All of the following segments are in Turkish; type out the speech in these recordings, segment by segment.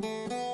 Música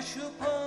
Aşık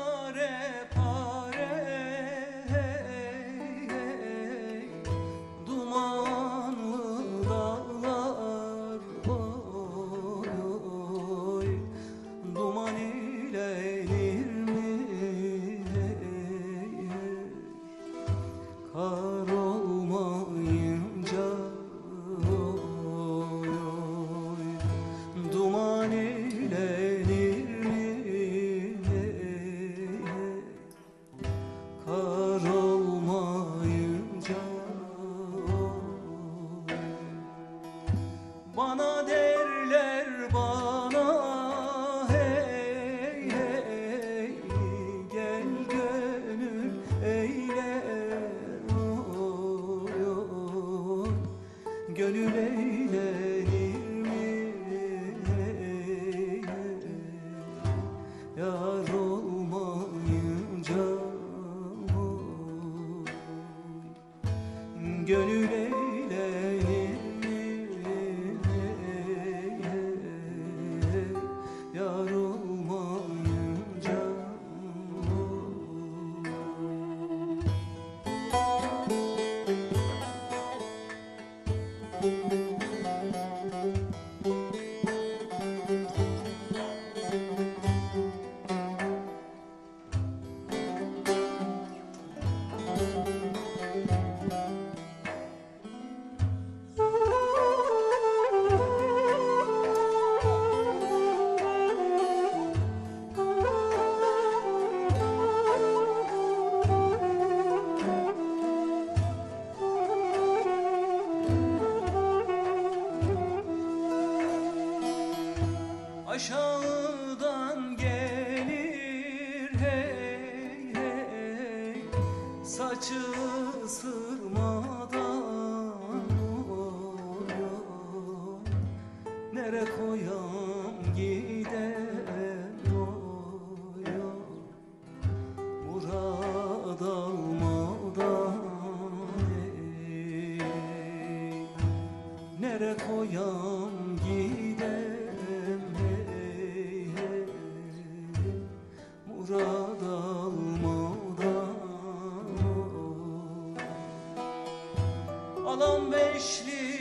gönül eğlenir mi? Yar olmayınca gönül eğlenir saçı Nere koyam gidem oy, oy. Nere koyam gidem Alan beşli